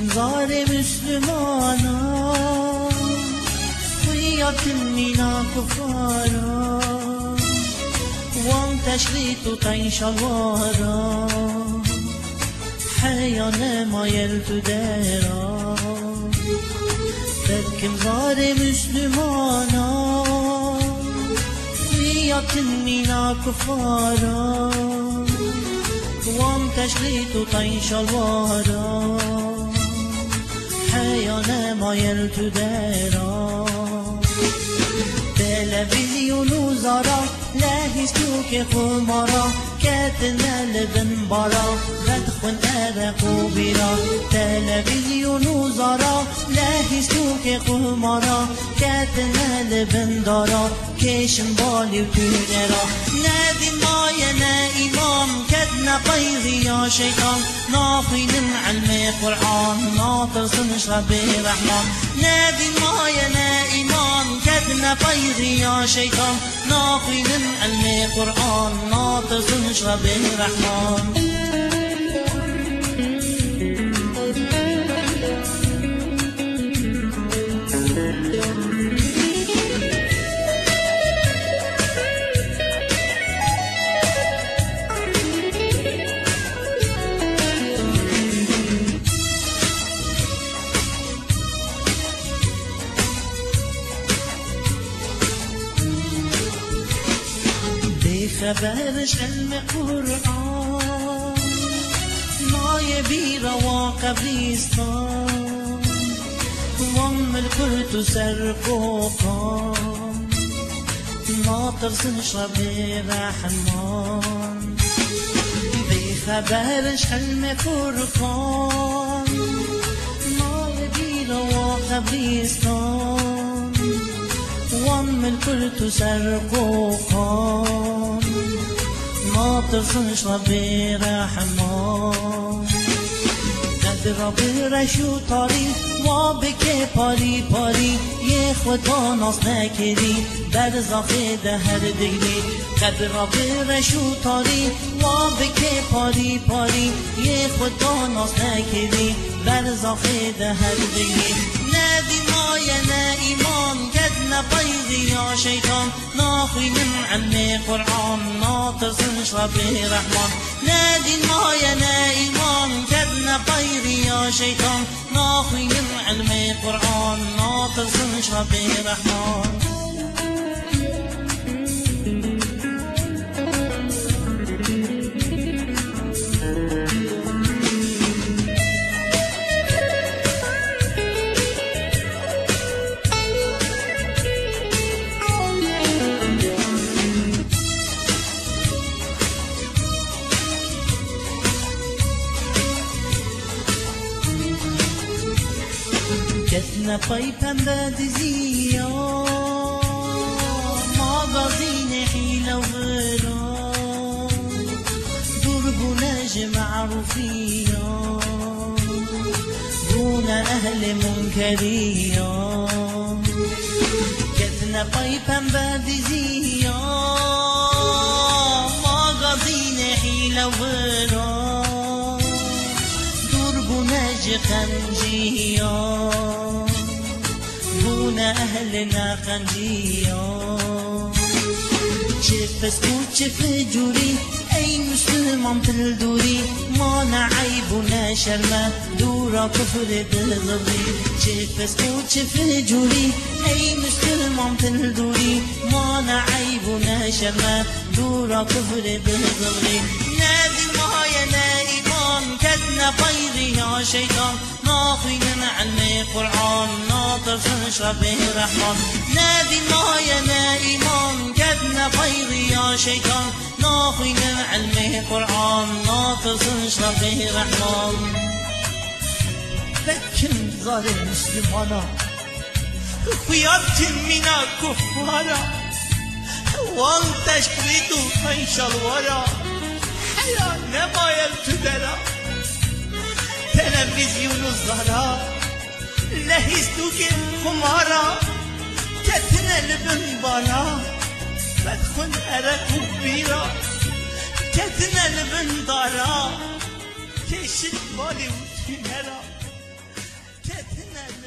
Hükümzar Müslümana Kuyatın mina kufara. وام تشليت وتعيش ورا حيانا ما يلت دارا بكم زار مسلمانا لياتن منا كفارا وام تشليت وتعيش ورا یا مایل تو درا تلویزیون و زارا لحیش تو که خمارا. کت نلبن بارا رد خون عرق و بیرا تلویزیون و زارا لحیش تو که خمارا. کت نلبن دارا کشم بالی و تو نرا ندی مایه قيضي يا شيطان. ناقين علم قرآن ناطر سنش ربي رحمن. نادي ما ينا إمام كدنا قيضي يا شيطان. ناقين علم قرآن ناطر سنش ربي رحمن. خبرش علم قرآن. ما يبي روا قبرستان. وام الكل سرقوقان ناطر سنشرب رحمان. بخبرش علم قرآن. ما يبي روا قبرستان. وام الكل تخش و برحمان قلب را برش شو تاری ما بکه پاری پاری. یه خدا ناز نکری بعد زاخه دهر دگری قلب را برش و تاری ما بکه پاری پاری. یه خدا ناز نکری بعد زاخه دهر دگری نه دیمای نه ایمان گد نه نبيض يا شيطان ناخي من عمي قرآن ناطر سنشرب رحمن نادي ما ينا إيمان قد نبيض يا شيطان ناخي من علمي قرآن ناطر سنشرب رحمن كتنا طيبا بادزية مغازين حيلة وغيرة دربنا جمع رفية دون أهل منكرية كتنا طيبا بادزية مغازين حيلة وغيرة دربنا خنجيا دون أهلنا خنجيا شف سكوت شف جوري أي مسلمان تلدوري ما نعيبنا شرما دورا كفر بالضبي شف سكوت شف جوري أي مسلمان تلدوري ما نعيبنا شرما دورا كفر بالضبي نادي ما يا إيمان كدنا بيضي يا شيطان. ناطين علم قرآن ناطر سنشرب رحمن. نادي ما يا إيمان كدنا بيضي يا شيطان. ناطين علم قرآن ناطر سنشرب رحمن. لكن ظالم مسلمانا خيات منا كفارا وان تشكريتو من شلوارا حيا نمايل تدرا تلفزيون الزهراء لهستو كن خمارا كتنا لبن بارا بدخن أرق وبيرا كتنا لبن دارا كشت بالي وتنرا كتنا لبن